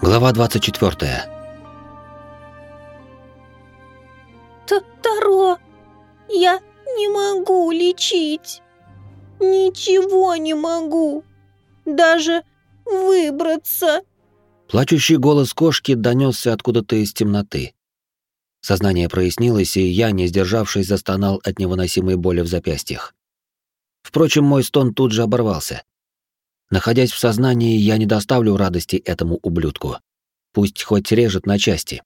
Глава 24. Таро, я не могу лечить. Ничего не могу. Даже выбраться. Плачущий голос кошки донесся откуда-то из темноты. Сознание прояснилось, и я, не сдержавшись, застонал от невыносимой боли в запястьях. Впрочем, мой стон тут же оборвался. Находясь в сознании, я не доставлю радости этому ублюдку. Пусть хоть режет на части.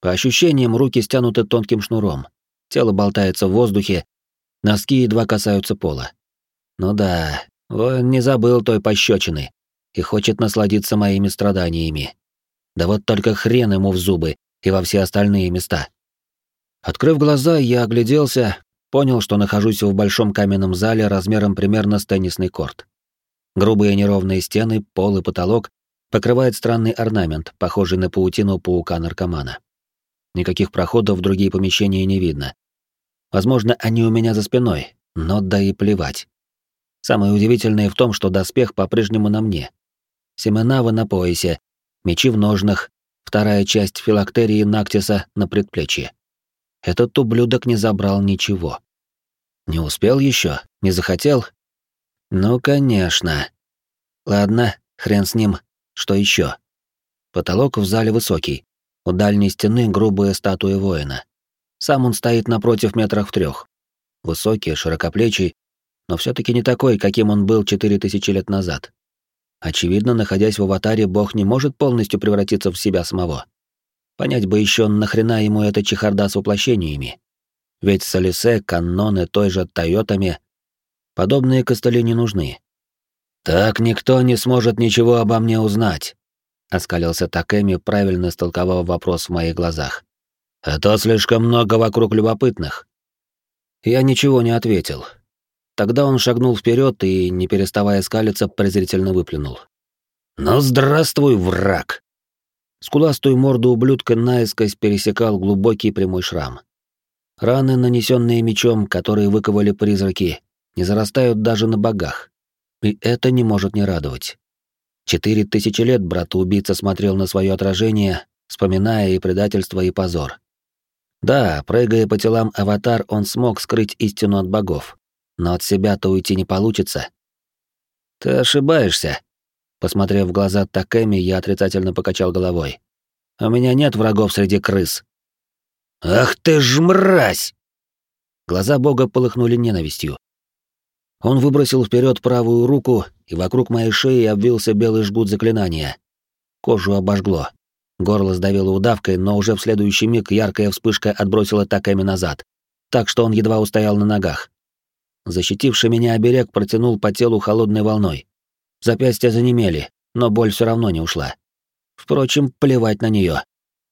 По ощущениям, руки стянуты тонким шнуром. Тело болтается в воздухе, носки едва касаются пола. Ну да, он не забыл той пощечины и хочет насладиться моими страданиями. Да вот только хрен ему в зубы и во все остальные места. Открыв глаза, я огляделся, понял, что нахожусь в большом каменном зале размером примерно с теннисный корт. Грубые неровные стены, пол и потолок покрывает странный орнамент, похожий на паутину паука-наркомана. Никаких проходов в другие помещения не видно. Возможно, они у меня за спиной, но да и плевать. Самое удивительное в том, что доспех по-прежнему на мне. Семенавы на поясе, мечи в ножнах, вторая часть филактерии Нактиса на предплечье. Этот ублюдок не забрал ничего. Не успел еще, не захотел, ну, конечно. Ладно, хрен с ним. Что еще? Потолок в зале высокий. У дальней стены грубая статуя воина. Сам он стоит напротив метрах в трех. Высокий, широкоплечий, но все таки не такой, каким он был четыре тысячи лет назад. Очевидно, находясь в аватаре, бог не может полностью превратиться в себя самого. Понять бы еще, нахрена ему эта чехарда с воплощениями. Ведь Солисе, каноны той же Тойотами Подобные костыли не нужны. «Так никто не сможет ничего обо мне узнать», — оскалился Такэми, правильно истолковав вопрос в моих глазах. «А то слишком много вокруг любопытных». Я ничего не ответил. Тогда он шагнул вперед и, не переставая скалиться, презрительно выплюнул. «Ну, здравствуй, враг!» Скуластую морду ублюдка наискось пересекал глубокий прямой шрам. Раны, нанесенные мечом, которые выковали призраки, не зарастают даже на богах. И это не может не радовать. Четыре тысячи лет брат-убийца смотрел на свое отражение, вспоминая и предательство, и позор. Да, прыгая по телам аватар, он смог скрыть истину от богов, но от себя-то уйти не получится. Ты ошибаешься. Посмотрев в глаза Такэми, я отрицательно покачал головой. У меня нет врагов среди крыс. Ах ты ж мразь! Глаза бога полыхнули ненавистью. Он выбросил вперед правую руку, и вокруг моей шеи обвился белый жгут заклинания. Кожу обожгло. Горло сдавило удавкой, но уже в следующий миг яркая вспышка отбросила Такэми назад, так что он едва устоял на ногах. Защитивший меня оберег протянул по телу холодной волной. Запястья занемели, но боль все равно не ушла. Впрочем, плевать на нее.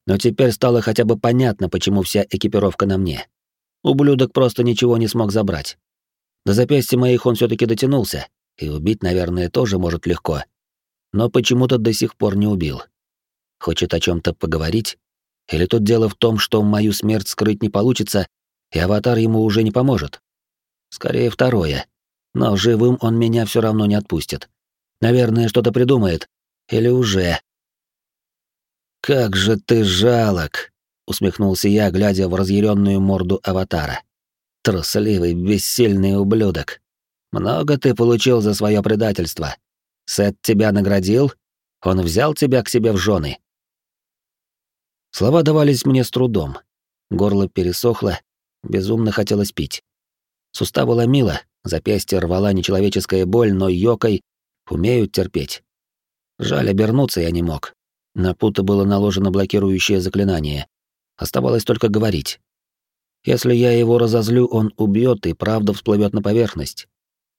Но теперь стало хотя бы понятно, почему вся экипировка на мне. Ублюдок просто ничего не смог забрать. До запястья моих он все-таки дотянулся, и убить, наверное, тоже может легко. Но почему-то до сих пор не убил. Хочет о чем-то поговорить? Или тут дело в том, что мою смерть скрыть не получится, и аватар ему уже не поможет? Скорее второе. Но живым он меня все равно не отпустит. Наверное, что-то придумает. Или уже. «Как же ты жалок!» — усмехнулся я, глядя в разъяренную морду аватара. Трусливый, бессильный ублюдок. Много ты получил за свое предательство. Сет тебя наградил? Он взял тебя к себе в жены. Слова давались мне с трудом. Горло пересохло, безумно хотелось пить. Суставы ломило, запястье рвала нечеловеческая боль, но йокой умеют терпеть. Жаль, обернуться я не мог. На пута было наложено блокирующее заклинание. Оставалось только говорить. Если я его разозлю, он убьет и правда всплывет на поверхность.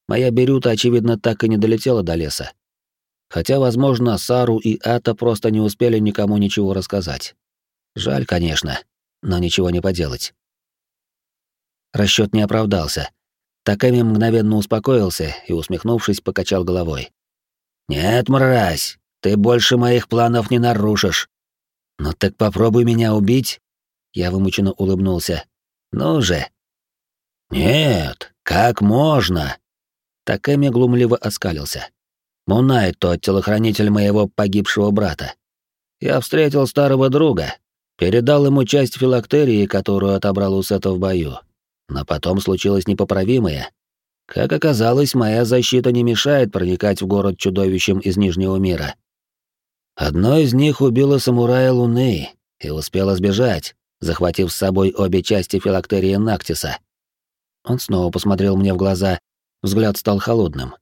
Моя Берюта, очевидно, так и не долетела до леса. Хотя, возможно, Сару и Ата просто не успели никому ничего рассказать. Жаль, конечно, но ничего не поделать. Расчет не оправдался. Таками мгновенно успокоился и, усмехнувшись, покачал головой. «Нет, мразь, ты больше моих планов не нарушишь. Ну так попробуй меня убить». Я вымученно улыбнулся, ну же. Нет, как можно? Такэми глумливо оскалился. Мунай тот телохранитель моего погибшего брата. Я встретил старого друга, передал ему часть филактерии, которую отобрал у Сета в бою. Но потом случилось непоправимое. Как оказалось, моя защита не мешает проникать в город чудовищем из Нижнего мира. Одно из них убило самурая Луны и успело сбежать, захватив с собой обе части филактерии Нактиса. Он снова посмотрел мне в глаза, взгляд стал холодным.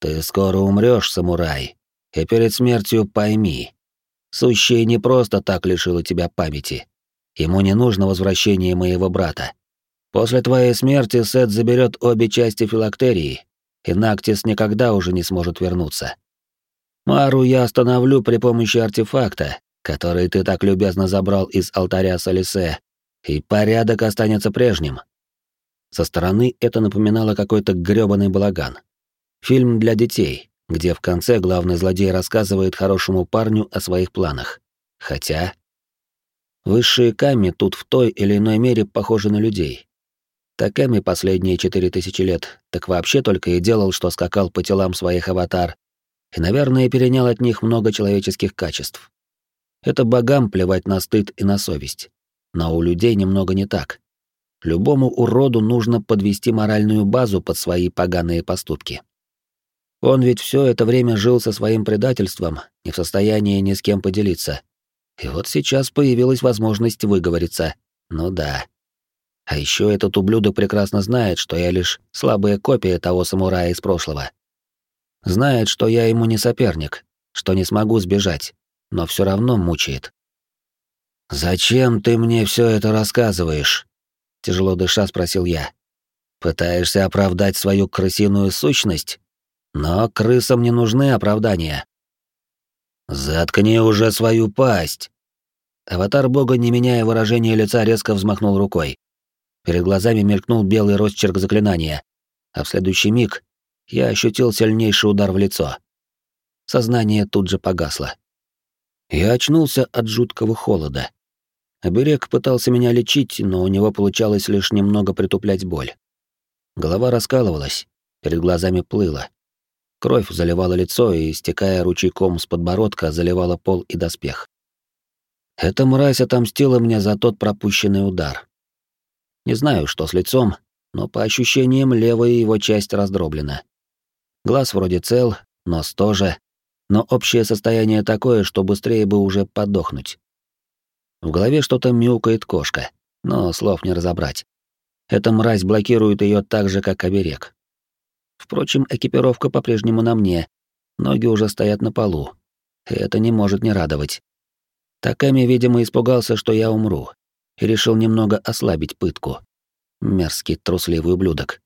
«Ты скоро умрешь, самурай, и перед смертью пойми, Сущее не просто так лишило тебя памяти. Ему не нужно возвращение моего брата. После твоей смерти Сет заберет обе части филактерии, и Нактис никогда уже не сможет вернуться. Мару я остановлю при помощи артефакта, который ты так любезно забрал из алтаря Салисе, и порядок останется прежним. Со стороны это напоминало какой-то грёбаный балаган. Фильм для детей, где в конце главный злодей рассказывает хорошему парню о своих планах. Хотя... Высшие Ками тут в той или иной мере похожи на людей. Таками последние четыре тысячи лет так вообще только и делал, что скакал по телам своих аватар, и, наверное, перенял от них много человеческих качеств. Это богам плевать на стыд и на совесть. Но у людей немного не так. Любому уроду нужно подвести моральную базу под свои поганые поступки. Он ведь все это время жил со своим предательством, не в состоянии ни с кем поделиться. И вот сейчас появилась возможность выговориться. Ну да. А еще этот ублюдок прекрасно знает, что я лишь слабая копия того самурая из прошлого. Знает, что я ему не соперник, что не смогу сбежать, но все равно мучает. «Зачем ты мне все это рассказываешь?» Тяжело дыша спросил я. «Пытаешься оправдать свою крысиную сущность?» Но крысам не нужны оправдания. «Заткни уже свою пасть!» Аватар бога, не меняя выражения лица, резко взмахнул рукой. Перед глазами мелькнул белый росчерк заклинания, а в следующий миг я ощутил сильнейший удар в лицо. Сознание тут же погасло. Я очнулся от жуткого холода. Оберег пытался меня лечить, но у него получалось лишь немного притуплять боль. Голова раскалывалась, перед глазами плыла. Кровь заливала лицо и, стекая ручейком с подбородка, заливала пол и доспех. Эта мразь отомстила мне за тот пропущенный удар. Не знаю, что с лицом, но по ощущениям левая его часть раздроблена. Глаз вроде цел, нос тоже, но общее состояние такое, что быстрее бы уже подохнуть. В голове что-то мяукает кошка, но слов не разобрать. Эта мразь блокирует ее так же, как оберег. Впрочем, экипировка по-прежнему на мне, ноги уже стоят на полу. Это не может не радовать. Таками, видимо, испугался, что я умру, и решил немного ослабить пытку. Мерзкий трусливый ублюдок.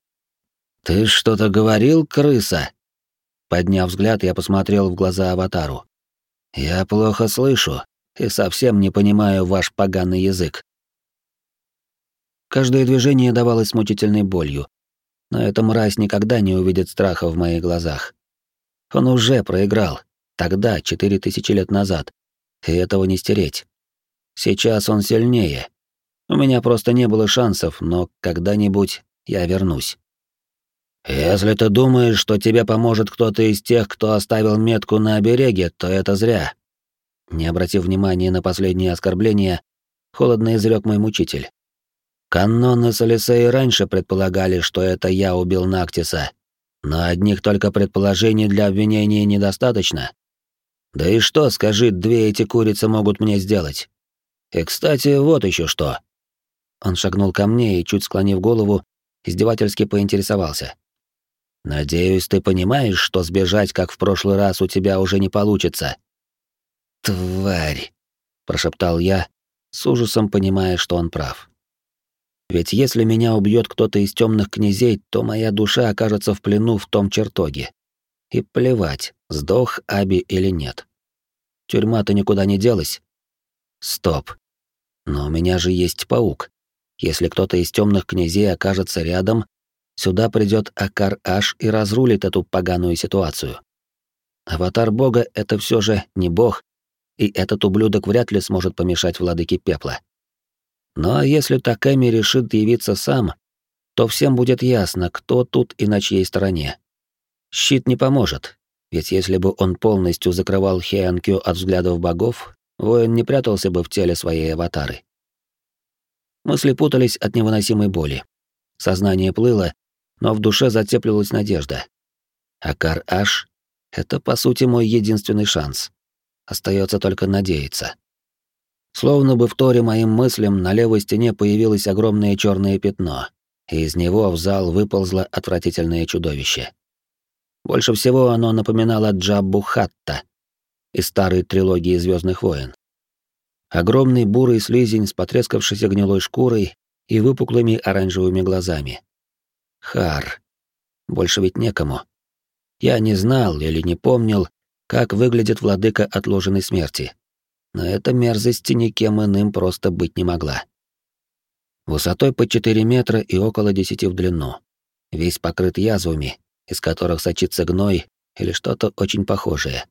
«Ты что-то говорил, крыса?» Подняв взгляд, я посмотрел в глаза аватару. «Я плохо слышу и совсем не понимаю ваш поганый язык». Каждое движение давалось мучительной болью, но эта мразь никогда не увидит страха в моих глазах. Он уже проиграл, тогда, четыре тысячи лет назад, и этого не стереть. Сейчас он сильнее. У меня просто не было шансов, но когда-нибудь я вернусь. Если ты думаешь, что тебе поможет кто-то из тех, кто оставил метку на обереге, то это зря. Не обратив внимания на последнее оскорбление, холодно изрек мой мучитель. Каноны Солисеи раньше предполагали, что это я убил Нактиса, но одних только предположений для обвинения недостаточно. Да и что, скажи, две эти курицы могут мне сделать? И, кстати, вот еще что. Он шагнул ко мне и, чуть склонив голову, издевательски поинтересовался. «Надеюсь, ты понимаешь, что сбежать, как в прошлый раз, у тебя уже не получится». «Тварь!» — прошептал я, с ужасом понимая, что он прав. Ведь если меня убьет кто-то из темных князей, то моя душа окажется в плену в том чертоге. И плевать, сдох Аби или нет. Тюрьма-то никуда не делась. Стоп. Но у меня же есть паук. Если кто-то из темных князей окажется рядом, сюда придет Акар Аш и разрулит эту поганую ситуацию. Аватар бога — это все же не бог, и этот ублюдок вряд ли сможет помешать владыке пепла. Но если Таками решит явиться сам, то всем будет ясно, кто тут и на чьей стороне. Щит не поможет, ведь если бы он полностью закрывал Хеанкю от взглядов богов, воин не прятался бы в теле своей аватары. Мысли путались от невыносимой боли. Сознание плыло, но в душе затеплилась надежда. Акар Аш — это, по сути, мой единственный шанс. Остается только надеяться. Словно бы в торе моим мыслям на левой стене появилось огромное черное пятно, и из него в зал выползло отвратительное чудовище. Больше всего оно напоминало Джаббу Хатта из старой трилогии Звездных войн. Огромный бурый слизень с потрескавшейся гнилой шкурой и выпуклыми оранжевыми глазами. Хар. Больше ведь некому. Я не знал или не помнил, как выглядит владыка отложенной смерти. Но эта мерзость никем иным просто быть не могла. Высотой по 4 метра и около 10 в длину. Весь покрыт язвами, из которых сочится гной или что-то очень похожее.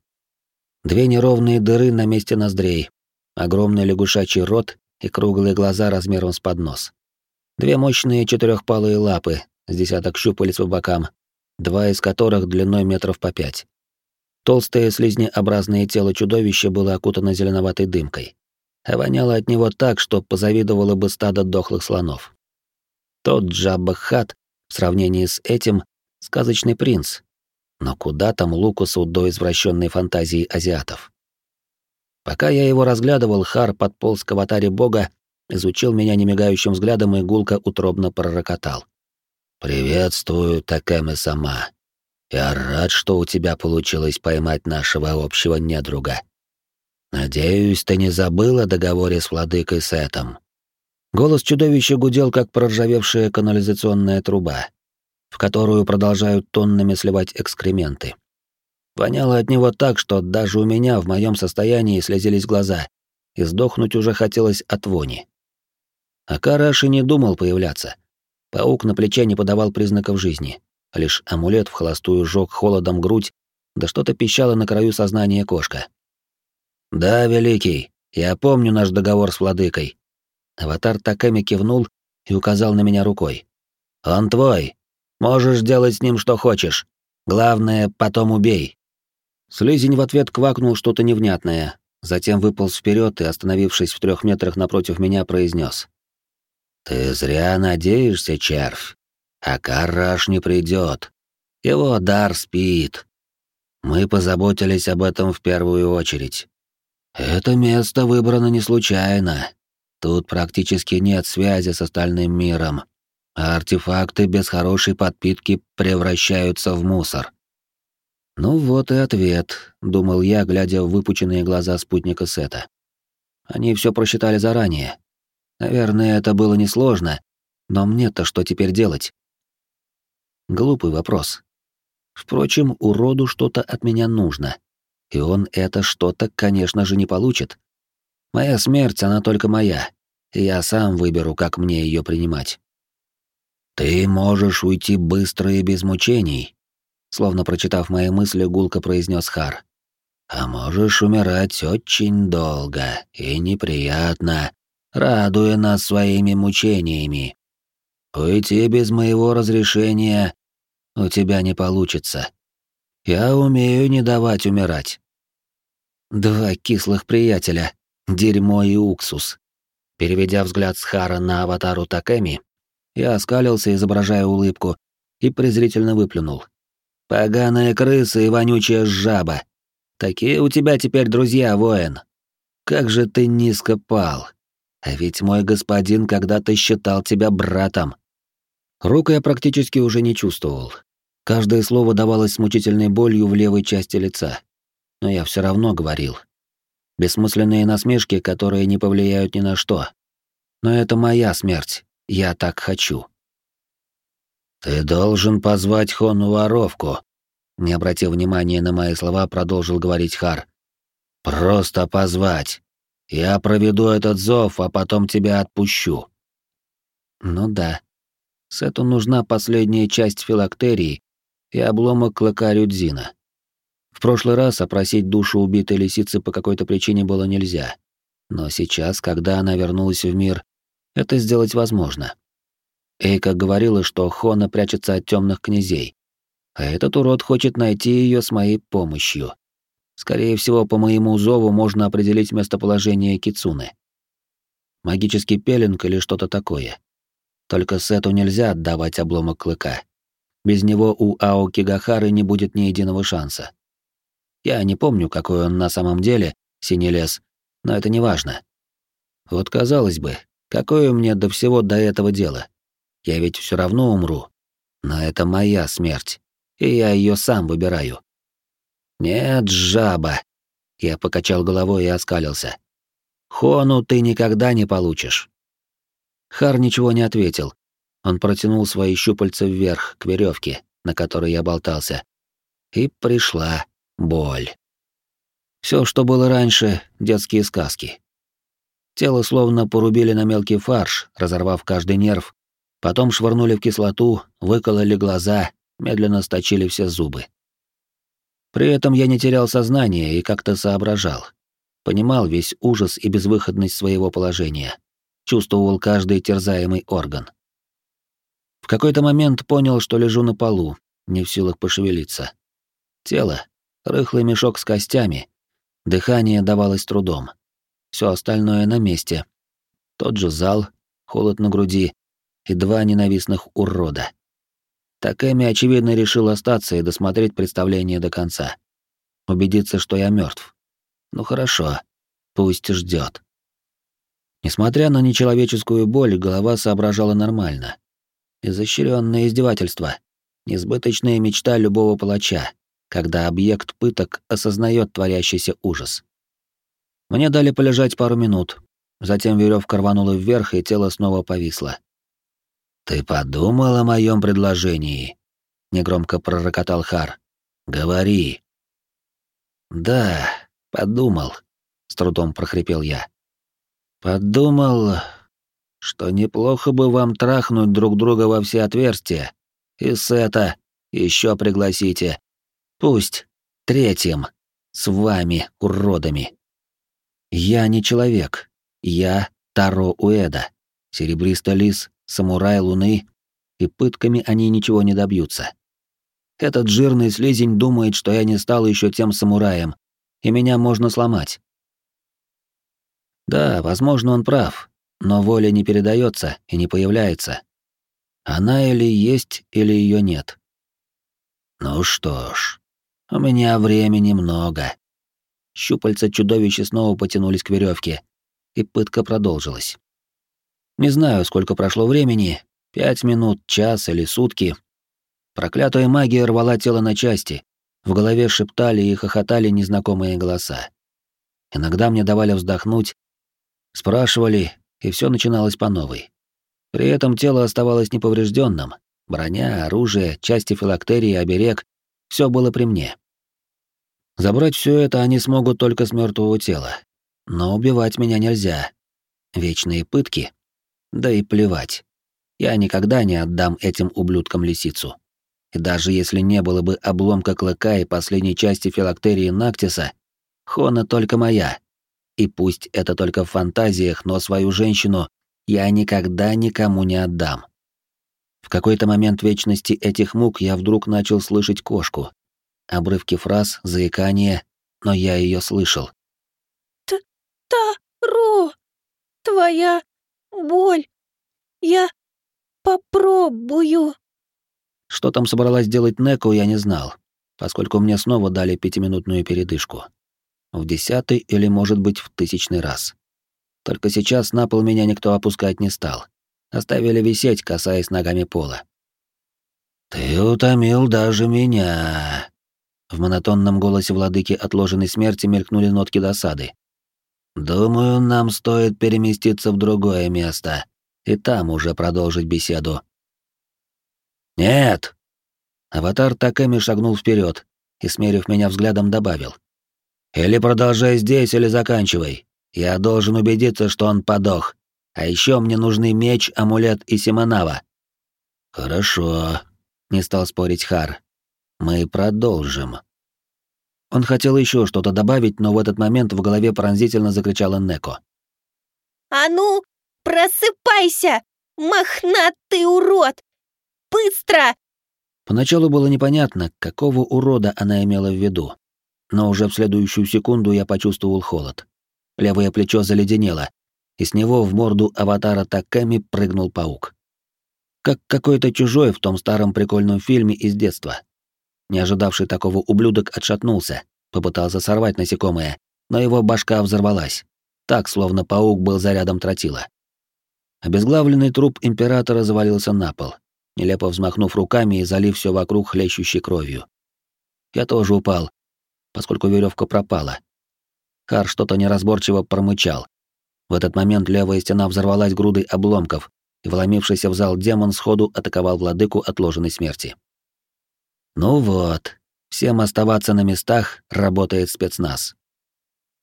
Две неровные дыры на месте ноздрей, огромный лягушачий рот и круглые глаза размером с поднос. Две мощные четырехпалые лапы с десяток щупалец по бокам, два из которых длиной метров по пять. Толстое слизнеобразное тело чудовища было окутано зеленоватой дымкой, а воняло от него так, что позавидовало бы стадо дохлых слонов. Тот Джабба-хат в сравнении с этим — сказочный принц. Но куда там Лукусу до извращенной фантазии азиатов? Пока я его разглядывал, Хар подполз к аватаре бога, изучил меня немигающим взглядом и гулко утробно пророкотал. «Приветствую, Такэме сама. Я рад, что у тебя получилось поймать нашего общего недруга. Надеюсь, ты не забыл о договоре с владыкой Сетом». Голос чудовища гудел, как проржавевшая канализационная труба, в которую продолжают тоннами сливать экскременты. Воняло от него так, что даже у меня в моем состоянии слезились глаза, и сдохнуть уже хотелось от вони. А Караши не думал появляться. Паук на плече не подавал признаков жизни. Лишь амулет в холостую жёг холодом грудь, да что-то пищало на краю сознания кошка. «Да, Великий, я помню наш договор с владыкой». Аватар Таками кивнул и указал на меня рукой. «Он твой. Можешь делать с ним что хочешь. Главное, потом убей». Слизень в ответ квакнул что-то невнятное, затем выполз вперед и, остановившись в трех метрах напротив меня, произнес: «Ты зря надеешься, червь. А Караш не придет. Его дар спит. Мы позаботились об этом в первую очередь. Это место выбрано не случайно. Тут практически нет связи с остальным миром, а артефакты без хорошей подпитки превращаются в мусор. Ну вот и ответ, думал я, глядя в выпученные глаза спутника Сета. Они все просчитали заранее. Наверное, это было несложно, но мне-то что теперь делать? Глупый вопрос. Впрочем, уроду что-то от меня нужно, и он это что-то, конечно же, не получит. Моя смерть, она только моя, и я сам выберу, как мне ее принимать. Ты можешь уйти быстро и без мучений, словно прочитав мои мысли, гулко произнес Хар. А можешь умирать очень долго и неприятно, радуя нас своими мучениями. Уйти без моего разрешения у тебя не получится. Я умею не давать умирать. Два кислых приятеля, дерьмо и уксус. Переведя взгляд с Хара на аватару Такэми, я оскалился, изображая улыбку, и презрительно выплюнул. Поганая крыса и вонючая жаба. Такие у тебя теперь друзья, воин. Как же ты низко пал. А ведь мой господин когда-то считал тебя братом. Руку я практически уже не чувствовал. Каждое слово давалось с мучительной болью в левой части лица. Но я все равно говорил. Бессмысленные насмешки, которые не повлияют ни на что. Но это моя смерть. Я так хочу. «Ты должен позвать Хону воровку», — не обратив внимания на мои слова, продолжил говорить Хар. «Просто позвать. Я проведу этот зов, а потом тебя отпущу». «Ну да. Сету нужна последняя часть филактерии и обломок клыка Рюдзина. В прошлый раз опросить душу убитой лисицы по какой-то причине было нельзя. Но сейчас, когда она вернулась в мир, это сделать возможно. Эйка говорила, что Хона прячется от темных князей, а этот урод хочет найти ее с моей помощью. Скорее всего, по моему зову можно определить местоположение Кицуны. Магический пеленг или что-то такое. Только Сету нельзя отдавать обломок клыка. Без него у Аоки Гахары не будет ни единого шанса. Я не помню, какой он на самом деле, синий лес, но это не важно. Вот казалось бы, какое мне до всего до этого дела? Я ведь все равно умру. Но это моя смерть, и я ее сам выбираю. «Нет, жаба!» Я покачал головой и оскалился. «Хону ты никогда не получишь». Хар ничего не ответил. Он протянул свои щупальца вверх, к веревке, на которой я болтался. И пришла боль. Все, что было раньше, детские сказки. Тело словно порубили на мелкий фарш, разорвав каждый нерв, потом швырнули в кислоту, выкололи глаза, медленно сточили все зубы. При этом я не терял сознание и как-то соображал. Понимал весь ужас и безвыходность своего положения. Чувствовал каждый терзаемый орган. В какой-то момент понял, что лежу на полу, не в силах пошевелиться. Тело — рыхлый мешок с костями. Дыхание давалось трудом. Все остальное на месте. Тот же зал, холод на груди и два ненавистных урода. Такэми, очевидно, решил остаться и досмотреть представление до конца. Убедиться, что я мертв. Ну хорошо, пусть ждет. Несмотря на нечеловеческую боль, голова соображала нормально. Изощренное издевательство. Несбыточная мечта любого палача, когда объект пыток осознает творящийся ужас. Мне дали полежать пару минут. Затем веревка рванула вверх, и тело снова повисло. «Ты подумал о моем предложении?» — негромко пророкотал Хар. «Говори». «Да, подумал», — с трудом прохрипел я. «Подумал, что неплохо бы вам трахнуть друг друга во все отверстия. И Сета еще пригласите. Пусть третьим, с вами, уродами. Я не человек. Я Таро Уэда, серебристый лис самурай Луны, и пытками они ничего не добьются. Этот жирный слизень думает, что я не стал еще тем самураем, и меня можно сломать. Да, возможно, он прав, но воля не передается и не появляется. Она или есть, или ее нет. Ну что ж, у меня времени много. Щупальца чудовища снова потянулись к веревке, и пытка продолжилась. Не знаю, сколько прошло времени, пять минут, час или сутки. Проклятая магия рвала тело на части. В голове шептали и хохотали незнакомые голоса. Иногда мне давали вздохнуть, спрашивали, и все начиналось по новой. При этом тело оставалось неповрежденным. Броня, оружие, части филактерии, оберег — все было при мне. Забрать все это они смогут только с мертвого тела. Но убивать меня нельзя. Вечные пытки да и плевать. Я никогда не отдам этим ублюдкам лисицу. И даже если не было бы обломка клыка и последней части филактерии Нактиса, Хона только моя. И пусть это только в фантазиях, но свою женщину я никогда никому не отдам. В какой-то момент вечности этих мук я вдруг начал слышать кошку. Обрывки фраз, заикание, но я ее слышал. «Та-ро! Твоя боль. Я попробую. Что там собралась делать Неко, я не знал, поскольку мне снова дали пятиминутную передышку. В десятый или, может быть, в тысячный раз. Только сейчас на пол меня никто опускать не стал. Оставили висеть, касаясь ногами пола. «Ты утомил даже меня!» В монотонном голосе владыки отложенной смерти мелькнули нотки досады. Думаю, нам стоит переместиться в другое место и там уже продолжить беседу. Нет. Аватар Такэми шагнул вперед и, смерив меня взглядом, добавил: "Или продолжай здесь, или заканчивай. Я должен убедиться, что он подох. А еще мне нужны меч, амулет и Симонава". Хорошо, не стал спорить Хар. Мы продолжим. Он хотел еще что-то добавить, но в этот момент в голове пронзительно закричала Неко. «А ну, просыпайся, мохнатый урод! Быстро!» Поначалу было непонятно, какого урода она имела в виду. но уже в следующую секунду я почувствовал холод. Левое плечо заледенело, и с него в морду аватара Такэми прыгнул паук. Как какой-то чужой в том старом прикольном фильме из детства. Не ожидавший такого ублюдок отшатнулся, попытался сорвать насекомое, но его башка взорвалась. Так, словно паук был зарядом тротила. Обезглавленный труп императора завалился на пол, нелепо взмахнув руками и залив все вокруг хлещущей кровью. Я тоже упал, поскольку веревка пропала. Хар что-то неразборчиво промычал. В этот момент левая стена взорвалась грудой обломков, и вломившийся в зал демон сходу атаковал владыку отложенной смерти. Ну вот, всем оставаться на местах работает спецназ.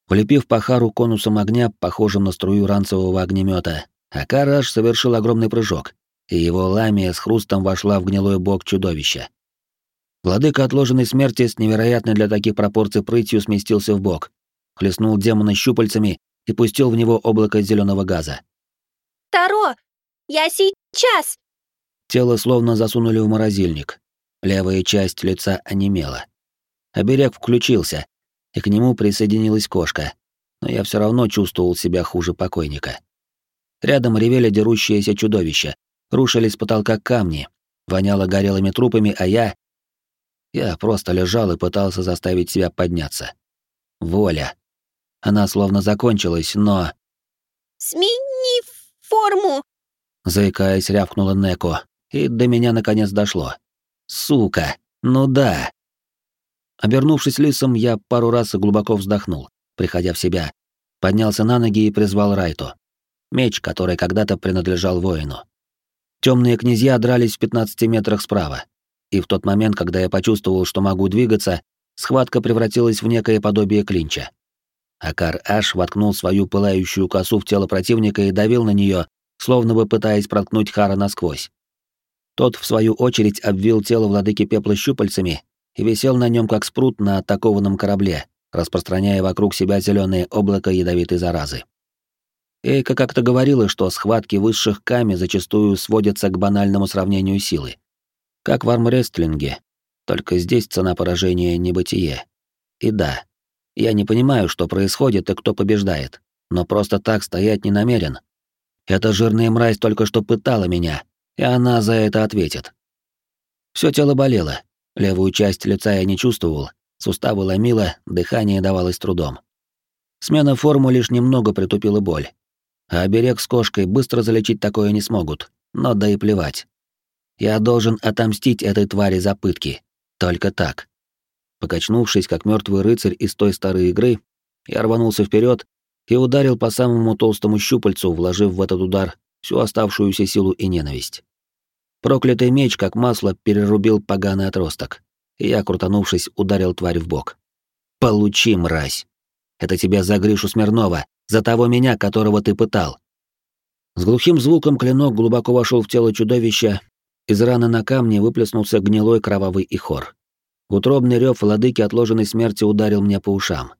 Влепив по Хару конусом огня, похожим на струю ранцевого огнемета, Акараш совершил огромный прыжок, и его ламия с хрустом вошла в гнилой бок чудовища. Владыка отложенной смерти с невероятной для таких пропорций прытью сместился в бок, хлестнул демона щупальцами и пустил в него облако зеленого газа. «Таро, я сейчас!» Тело словно засунули в морозильник. Левая часть лица онемела. Оберег включился, и к нему присоединилась кошка, но я все равно чувствовал себя хуже покойника. Рядом ревели дерущиеся чудовища, рушились с потолка камни, воняло горелыми трупами, а я... Я просто лежал и пытался заставить себя подняться. Воля. Она словно закончилась, но... «Смени форму!» Заикаясь, рявкнула Неко, и до меня наконец дошло. «Сука! Ну да!» Обернувшись лисом, я пару раз глубоко вздохнул, приходя в себя, поднялся на ноги и призвал Райту. Меч, который когда-то принадлежал воину. Темные князья дрались в 15 метрах справа. И в тот момент, когда я почувствовал, что могу двигаться, схватка превратилась в некое подобие клинча. Акар Аш воткнул свою пылающую косу в тело противника и давил на нее, словно бы пытаясь проткнуть Хара насквозь. Тот, в свою очередь, обвил тело владыки пепла щупальцами и висел на нем как спрут на атакованном корабле, распространяя вокруг себя зеленое облако ядовитой заразы. Эйка как-то говорила, что схватки высших ками зачастую сводятся к банальному сравнению силы. Как в армрестлинге, только здесь цена поражения — небытие. И да, я не понимаю, что происходит и кто побеждает, но просто так стоять не намерен. Эта жирная мразь только что пытала меня, и она за это ответит. Все тело болело, левую часть лица я не чувствовал, суставы ломило, дыхание давалось трудом. Смена формы лишь немного притупила боль. А оберег с кошкой быстро залечить такое не смогут, но да и плевать. Я должен отомстить этой твари за пытки. Только так. Покачнувшись, как мертвый рыцарь из той старой игры, я рванулся вперед и ударил по самому толстому щупальцу, вложив в этот удар всю оставшуюся силу и ненависть. Проклятый меч, как масло, перерубил поганый отросток, я, крутанувшись, ударил тварь в бок. «Получи, мразь! Это тебя за Гришу Смирнова, за того меня, которого ты пытал!» С глухим звуком клинок глубоко вошел в тело чудовища, из раны на камне выплеснулся гнилой кровавый ихор. Утробный рев владыки отложенной смерти ударил мне по ушам.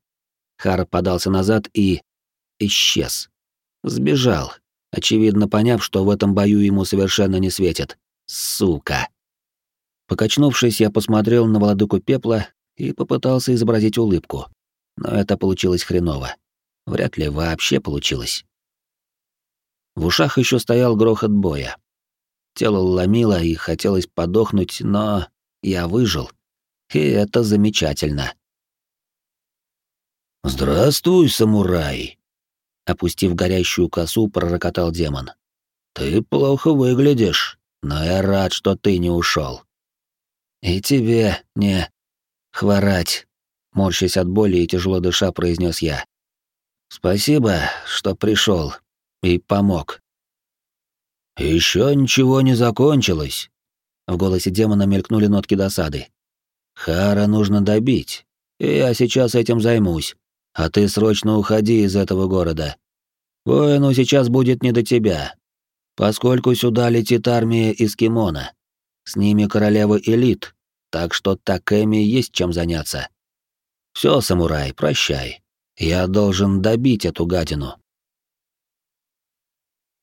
Хар подался назад и... исчез. Сбежал, очевидно поняв, что в этом бою ему совершенно не светит. Сука. Покачнувшись, я посмотрел на владыку пепла и попытался изобразить улыбку. Но это получилось хреново. Вряд ли вообще получилось. В ушах еще стоял грохот боя. Тело ломило и хотелось подохнуть, но я выжил и это замечательно. «Здравствуй, самурай!» Опустив горящую косу, пророкотал демон. «Ты плохо выглядишь, но я рад, что ты не ушел. «И тебе не хворать», — морщась от боли и тяжело дыша, произнес я. «Спасибо, что пришел и помог». Еще ничего не закончилось. В голосе демона мелькнули нотки досады. Хара нужно добить, и я сейчас этим займусь. А ты срочно уходи из этого города. Воину сейчас будет не до тебя, поскольку сюда летит армия из Кимона. С ними королева элит, так что Такэми есть чем заняться. Все, самурай, прощай. Я должен добить эту гадину.